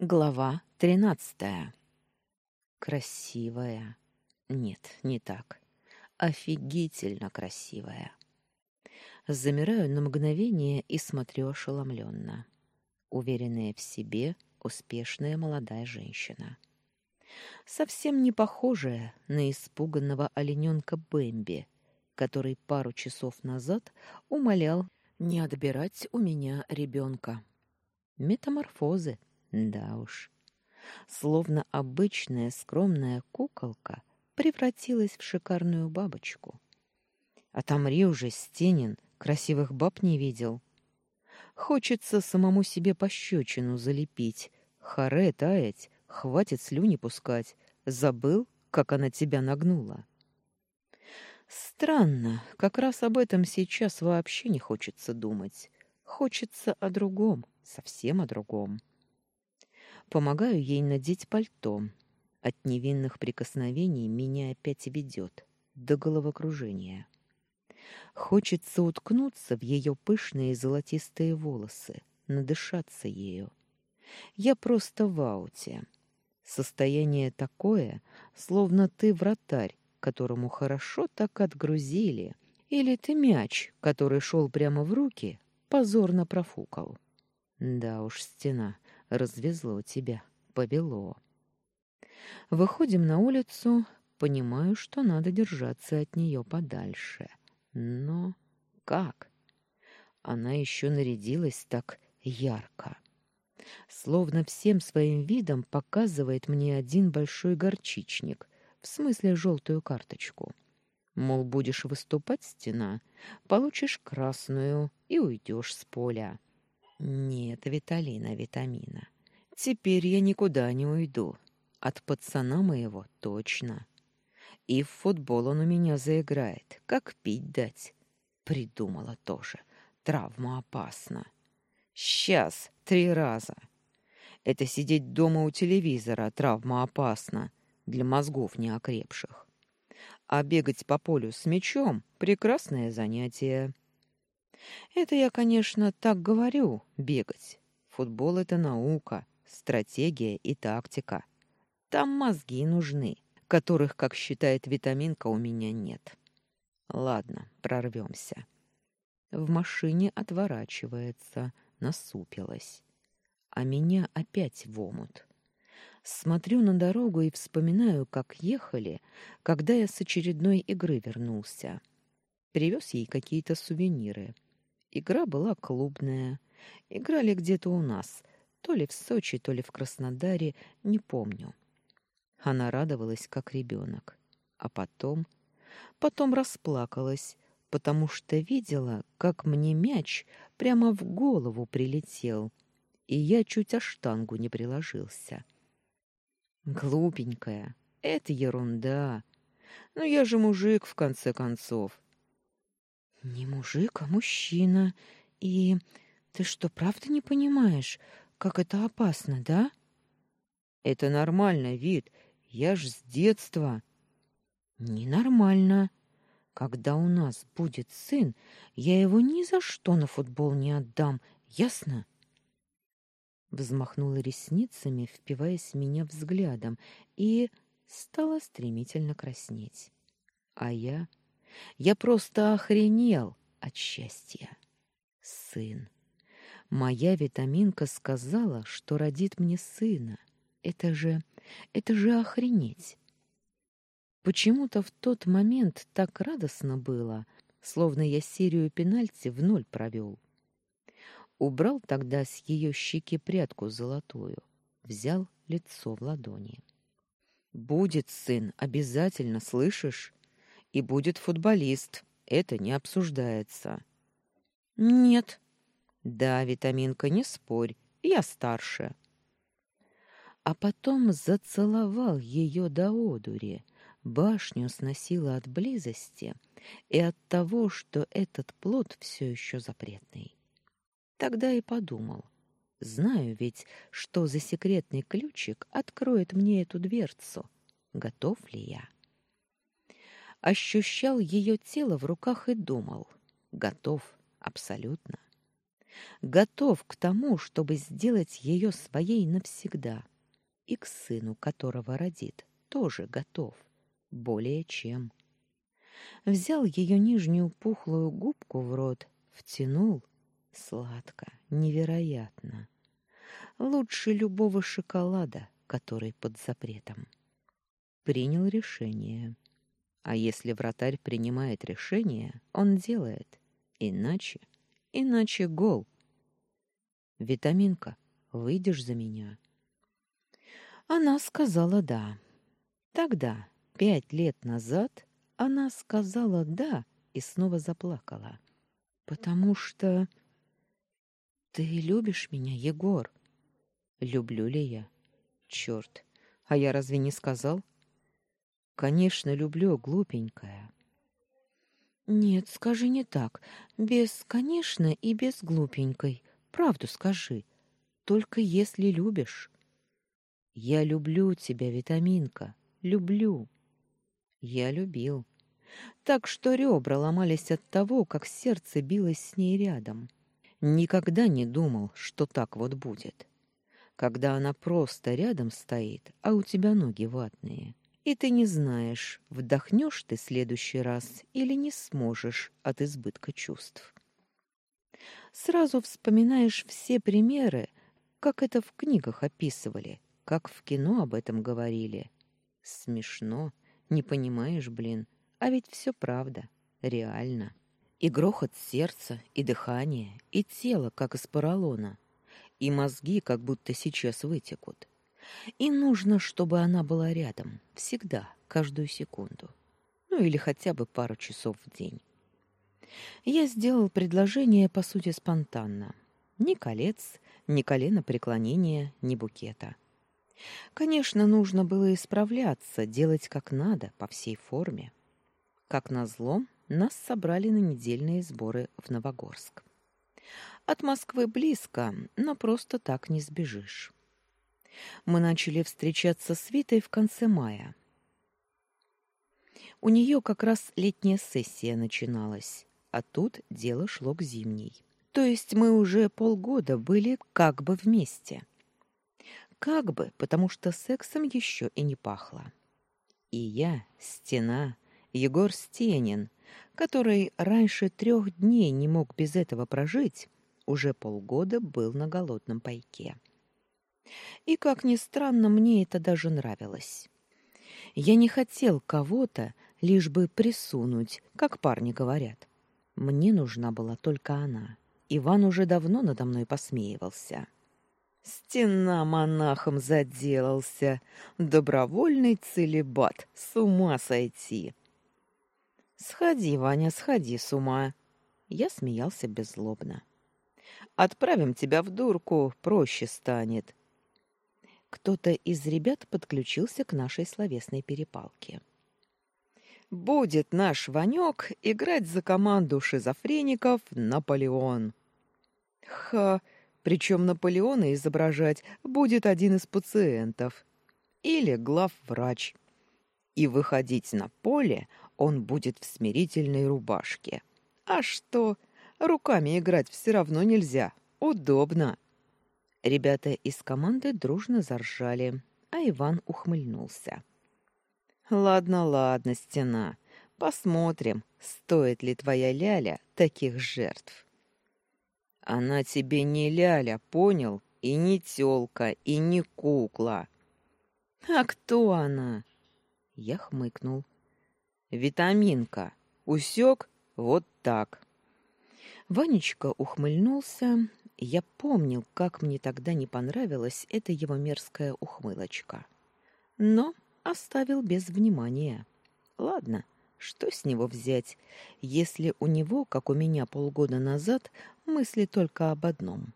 Глава тринадцатая. Красивая. Нет, не так. Офигительно красивая. Замираю на мгновение и смотрю ошеломленно. Уверенная в себе, успешная молодая женщина. Совсем не похожая на испуганного олененка Бэмби, который пару часов назад умолял не отбирать у меня ребенка. Метаморфозы да уж. Словно обычная скромная куколка превратилась в шикарную бабочку. Отомри уже, Стенин, красивых баб не видел. Хочется самому себе пощечину залепить, харе таять, хватит слюни пускать. Забыл, как она тебя нагнула? Странно, как раз об этом сейчас вообще не хочется думать. Хочется о другом, совсем о другом. Помогаю ей надеть пальто. От невинных прикосновений меня опять ведет до головокружения. Хочется уткнуться в ее пышные золотистые волосы, надышаться ею. Я просто в ауте. Состояние такое, словно ты вратарь, которому хорошо так отгрузили, или ты мяч, который шел прямо в руки, позорно профукал. Да уж, стена, развезло тебя, повело. Выходим на улицу, понимаю, что надо держаться от нее подальше. Но как? Она еще нарядилась так ярко. Словно всем своим видом показывает мне один большой горчичник, в смысле желтую карточку. Мол, будешь выступать, стена, получишь красную и уйдешь с поля. Нет, Виталина, витамина. Теперь я никуда не уйду. От пацана моего точно. И в футбол он у меня заиграет. Как пить дать? Придумала тоже. Травма опасна. Сейчас, три раза. Это сидеть дома у телевизора, травма опасна. Для мозгов неокрепших. А бегать по полю с мячом — прекрасное занятие. Это я, конечно, так говорю, бегать. Футбол — это наука, стратегия и тактика. Там мозги нужны, которых, как считает витаминка, у меня нет. Ладно, прорвемся. В машине отворачивается, насупилась. А меня опять в омут. Смотрю на дорогу и вспоминаю, как ехали, когда я с очередной игры вернулся. Привез ей какие-то сувениры — Игра была клубная. Играли где-то у нас, то ли в Сочи, то ли в Краснодаре, не помню. Она радовалась, как ребенок. А потом... Потом расплакалась, потому что видела, как мне мяч прямо в голову прилетел, и я чуть о штангу не приложился. Глупенькая, это ерунда. Но я же мужик, в конце концов. Не мужик, а мужчина. И ты что, правда не понимаешь, как это опасно, да? Это нормально, вид. Я ж с детства. Ненормально. Когда у нас будет сын, я его ни за что на футбол не отдам, ясно? Взмахнула ресницами, впиваясь в меня взглядом, и стала стремительно краснеть. А я я просто охренел от счастья. Сын. Моя витаминка сказала, что родит мне сына. Это же... это же охренеть. Почему-то в тот момент так радостно было, словно я серию пенальти в ноль провел. Убрал тогда с ее щеки прядку золотую, взял лицо в ладони. «Будет сын, обязательно, слышишь? И будет футболист. Это не обсуждается. Нет. Да, витаминка, не спорь. Я старше. А потом зацеловал ее до одури. Башню сносило от близости и от того, что этот плод все еще запретный. Тогда и подумал. Знаю ведь, что за секретный ключик откроет мне эту дверцу. Готов ли я? Ощущал ее тело в руках и думал. Готов, абсолютно. Готов к тому, чтобы сделать ее своей навсегда. И к сыну, которого родит, тоже готов. Более чем. Взял ее нижнюю пухлую губку в рот, втянул. Сладко, невероятно. Лучше любого шоколада, который под запретом. Принял решение. А если вратарь принимает решение, он делает. Иначе, иначе гол. Витаминка, выйдешь за меня? Она сказала «да». Тогда, пять лет назад, она сказала «да» и снова заплакала. «Потому что...» «Ты любишь меня, Егор?» «Люблю ли я?» «Черт! А я разве не сказал?» «Конечно, люблю, глупенькая». «Нет, скажи не так. Без «конечно» и без «глупенькой». Правду скажи. Только если любишь». Я люблю тебя, витаминка, люблю. Я любил. Так что ребра ломались от того, как сердце билось с ней рядом. Никогда не думал, что так вот будет. Когда она просто рядом стоит, а у тебя ноги ватные, и ты не знаешь, вдохнешь ты следующий раз или не сможешь от избытка чувств. Сразу вспоминаешь все примеры, как это в книгах описывали, как в кино об этом говорили. Смешно, не понимаешь, блин, а ведь все правда, реально. И грохот сердца, и дыхание, и тело, как из поролона, и мозги, как будто сейчас вытекут. И нужно, чтобы она была рядом, всегда, каждую секунду. Ну или хотя бы пару часов в день. Я сделал предложение, по сути, спонтанно. Ни колец, ни колено преклонения, ни букета. Конечно, нужно было исправляться, делать как надо, по всей форме. Как назло, нас собрали на недельные сборы в Новогорск. От Москвы близко, но просто так не сбежишь. Мы начали встречаться с Витой в конце мая. У нее как раз летняя сессия начиналась, а тут дело шло к зимней. То есть мы уже полгода были как бы вместе. Как бы, потому что сексом еще и не пахло. И я, стена, Егор Стенин, который раньше трех дней не мог без этого прожить, уже полгода был на голодном пайке. И, как ни странно, мне это даже нравилось. Я не хотел кого-то, лишь бы присунуть, как парни говорят. Мне нужна была только она. Иван уже давно надо мной посмеивался. Стена монахом заделался. Добровольный целебат. С ума сойти. Сходи, Ваня, сходи с ума. Я смеялся беззлобно. Отправим тебя в дурку, проще станет. Кто-то из ребят подключился к нашей словесной перепалке. Будет наш Ванек играть за команду шизофреников Наполеон. Ха, причем Наполеона изображать будет один из пациентов или главврач. И выходить на поле он будет в смирительной рубашке. А что? Руками играть все равно нельзя. Удобно. Ребята из команды дружно заржали, а Иван ухмыльнулся. Ладно, ладно, стена. Посмотрим, стоит ли твоя ляля таких жертв. Она тебе не ляля, понял? И не тёлка, и не кукла. А кто она? Я хмыкнул. Витаминка. Усек? Вот так. Ванечка ухмыльнулся. Я помнил, как мне тогда не понравилась эта его мерзкая ухмылочка. Но оставил без внимания. Ладно, что с него взять, если у него, как у меня полгода назад, мысли только об одном.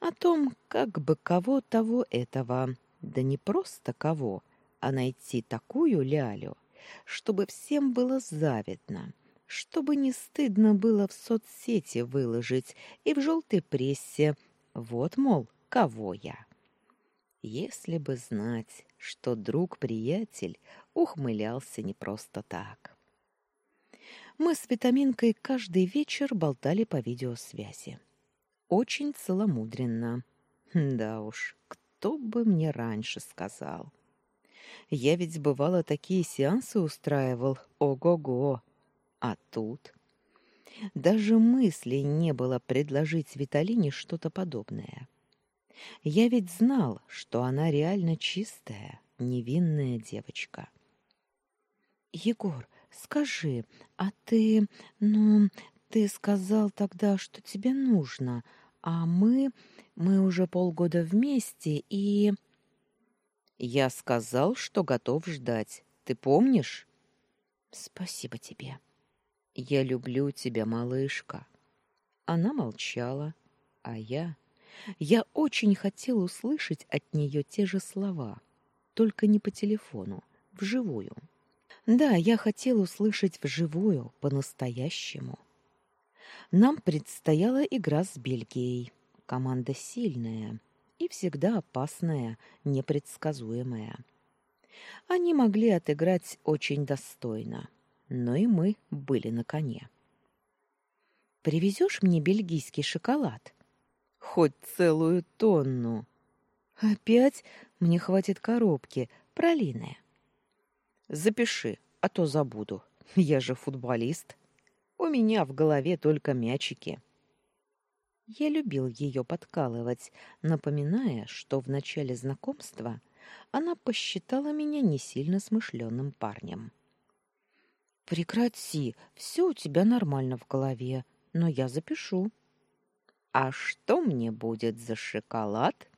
О том, как бы кого того этого, да не просто кого, а найти такую лялю, чтобы всем было завидно, чтобы не стыдно было в соцсети выложить и в желтой прессе. Вот, мол, кого я. Если бы знать, что друг-приятель ухмылялся не просто так. Мы с Витаминкой каждый вечер болтали по видеосвязи. очень целомудренно. Да уж, кто бы мне раньше сказал. Я ведь бывало такие сеансы устраивал, ого-го. А тут даже мысли не было предложить Виталине что-то подобное. Я ведь знал, что она реально чистая, невинная девочка. Егор, скажи, а ты, ну, ты сказал тогда, что тебе нужно, а мы, мы уже полгода вместе и я сказал, что готов ждать. Ты помнишь? Спасибо тебе. Я люблю тебя, малышка. Она молчала, а я я очень хотел услышать от нее те же слова, только не по телефону, вживую. Да, я хотел услышать вживую, по-настоящему. Нам предстояла игра с Бельгией. Команда сильная и всегда опасная, непредсказуемая. Они могли отыграть очень достойно, но и мы были на коне. «Привезешь мне бельгийский шоколад?» «Хоть целую тонну!» «Опять мне хватит коробки, пролиная». «Запиши, а то забуду. Я же футболист. У меня в голове только мячики». Я любил ее подкалывать, напоминая, что в начале знакомства она посчитала меня не сильно смышленым парнем. «Прекрати, все у тебя нормально в голове, но я запишу». «А что мне будет за шоколад?»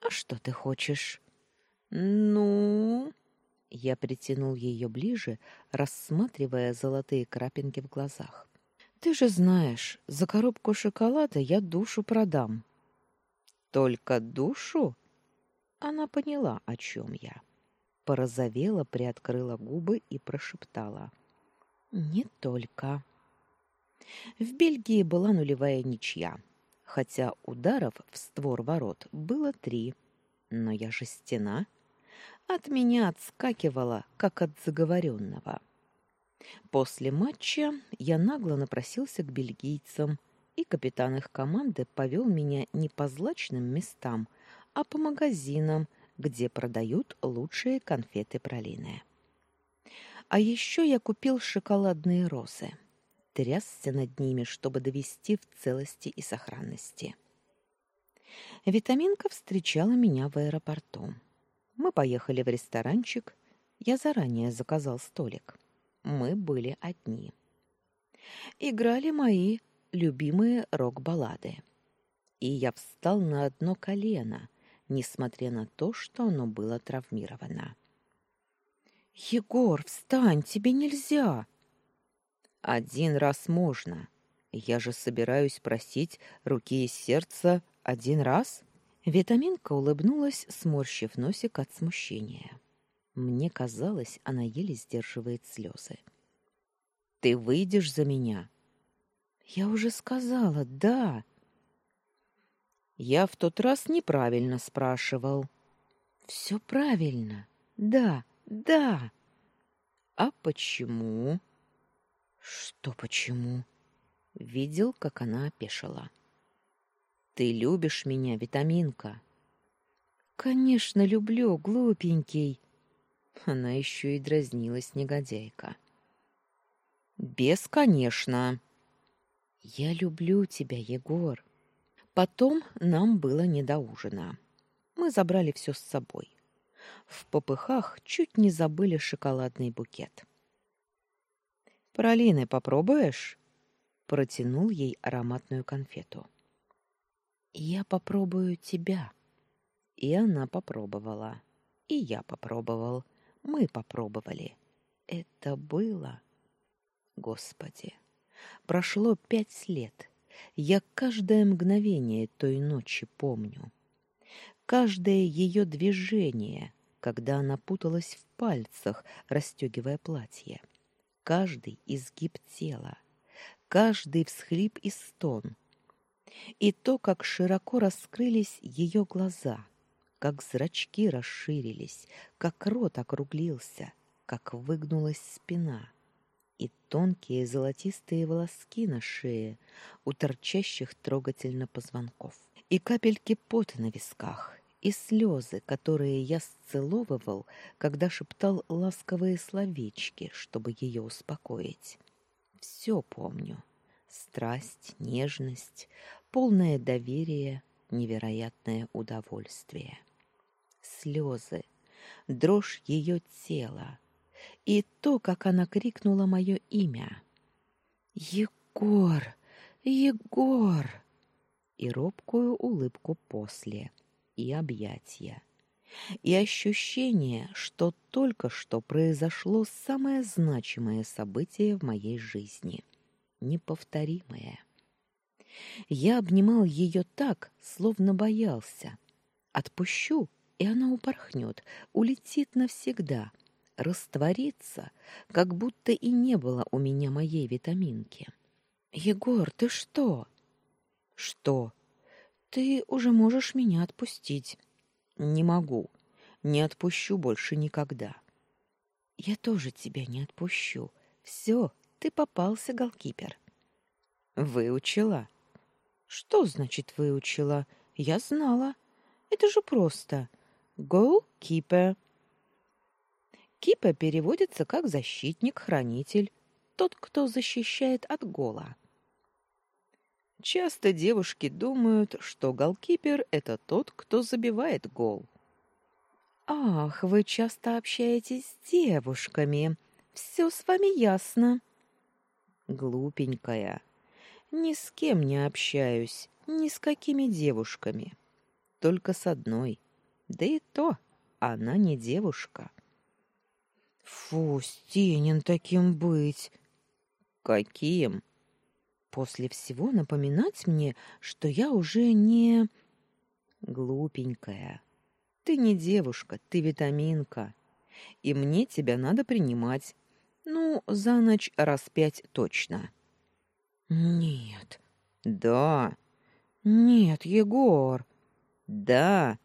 «А что ты хочешь?» «Ну...» Я притянул ее ближе, рассматривая золотые крапинки в глазах. Ты же знаешь, за коробку шоколада я душу продам. Только душу? Она поняла, о чем я. Порозовела, приоткрыла губы и прошептала: "Не только". В Бельгии была нулевая ничья, хотя ударов в створ ворот было три. Но я же стена. От меня отскакивала, как от заговоренного. После матча я нагло напросился к бельгийцам, и капитан их команды повел меня не по злачным местам, а по магазинам, где продают лучшие конфеты пралиные. А еще я купил шоколадные розы. Трясся над ними, чтобы довести в целости и сохранности. Витаминка встречала меня в аэропорту. Мы поехали в ресторанчик. Я заранее заказал столик мы были одни. Играли мои любимые рок-баллады. И я встал на одно колено, несмотря на то, что оно было травмировано. Егор, встань, тебе нельзя. Один раз можно. Я же собираюсь просить руки и сердца один раз. Витаминка улыбнулась, сморщив носик от смущения. Мне казалось, она еле сдерживает слезы. Ты выйдешь за меня? Я уже сказала, да. Я в тот раз неправильно спрашивал. Все правильно. Да, да. А почему? Что почему? Видел, как она опешила. Ты любишь меня, витаминка? Конечно, люблю, глупенький. Она еще и дразнилась негодяйка. Без, конечно. Я люблю тебя, Егор. Потом нам было не до ужина. Мы забрали все с собой. В попыхах чуть не забыли шоколадный букет. Пролины попробуешь? Протянул ей ароматную конфету. Я попробую тебя. И она попробовала. И я попробовал. Мы попробовали. Это было... Господи, прошло пять лет. Я каждое мгновение той ночи помню. Каждое ее движение, когда она путалась в пальцах, расстегивая платье. Каждый изгиб тела, каждый всхлип и стон. И то, как широко раскрылись ее глаза — как зрачки расширились, как рот округлился, как выгнулась спина. И тонкие золотистые волоски на шее у торчащих трогательно позвонков, и капельки пота на висках, и слезы, которые я сцеловывал, когда шептал ласковые словечки, чтобы ее успокоить. Все помню. Страсть, нежность, полное доверие, невероятное удовольствие. Слезы, дрожь ее тела и то, как она крикнула мое имя. «Егор! Егор!» И робкую улыбку после, и объятия. И ощущение, что только что произошло самое значимое событие в моей жизни. Неповторимое. Я обнимал ее так, словно боялся. Отпущу, и она упорхнет, улетит навсегда, растворится, как будто и не было у меня моей витаминки. Егор, ты что? Что? Ты уже можешь меня отпустить. Не могу. Не отпущу больше никогда. Я тоже тебя не отпущу. Все, ты попался, голкипер. Выучила. Что значит выучила? Я знала. Это же просто. Goalkeeper. Кипа переводится как защитник, хранитель, тот, кто защищает от гола. Часто девушки думают, что голкипер это тот, кто забивает гол. Ах, вы часто общаетесь с девушками. Все с вами ясно. Глупенькая. Ни с кем не общаюсь, ни с какими девушками. Только с одной. Да и то, она не девушка. Фу, Стенин таким быть. Каким? После всего напоминать мне, что я уже не глупенькая. Ты не девушка, ты витаминка. И мне тебя надо принимать. Ну, за ночь раз пять точно. Нет. Да. Нет, Егор. Да.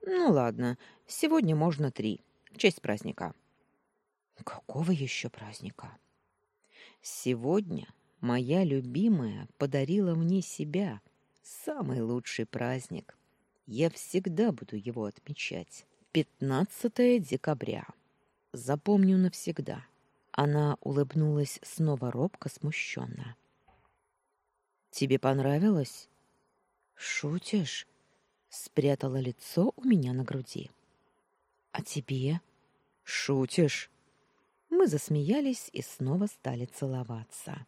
Ну ладно, сегодня можно три. В честь праздника. Какого еще праздника? Сегодня моя любимая подарила мне себя. Самый лучший праздник. Я всегда буду его отмечать. 15 декабря. Запомню навсегда. Она улыбнулась снова робко, смущенно. Тебе понравилось? Шутишь? спрятала лицо у меня на груди. А тебе? Шутишь? Мы засмеялись и снова стали целоваться.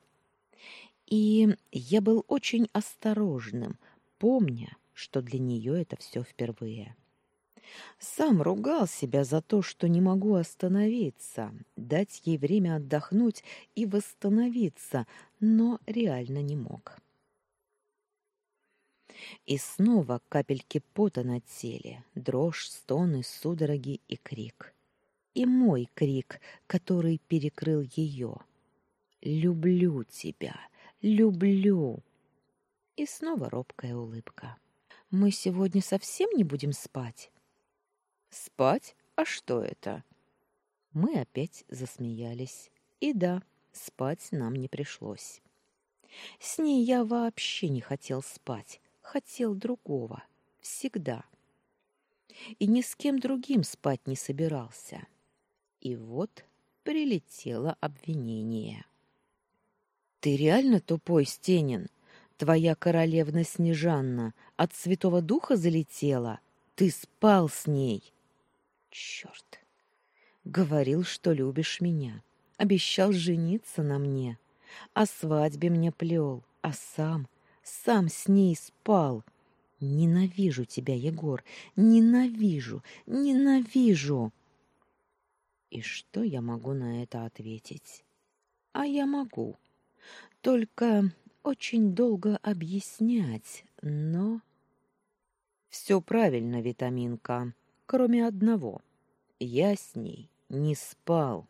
И я был очень осторожным, помня, что для нее это все впервые. Сам ругал себя за то, что не могу остановиться, дать ей время отдохнуть и восстановиться, но реально не мог. И снова капельки пота на теле, дрожь, стоны, судороги и крик. И мой крик, который перекрыл ее. «Люблю тебя! Люблю!» И снова робкая улыбка. «Мы сегодня совсем не будем спать?» «Спать? А что это?» Мы опять засмеялись. И да, спать нам не пришлось. С ней я вообще не хотел спать хотел другого, всегда. И ни с кем другим спать не собирался. И вот прилетело обвинение. Ты реально тупой, Стенин? Твоя королевна Снежанна от Святого Духа залетела. Ты спал с ней. Черт! Говорил, что любишь меня. Обещал жениться на мне. О свадьбе мне плел, а сам сам с ней спал. Ненавижу тебя, Егор, ненавижу, ненавижу. И что я могу на это ответить? А я могу. Только очень долго объяснять, но все правильно, витаминка, кроме одного. Я с ней не спал.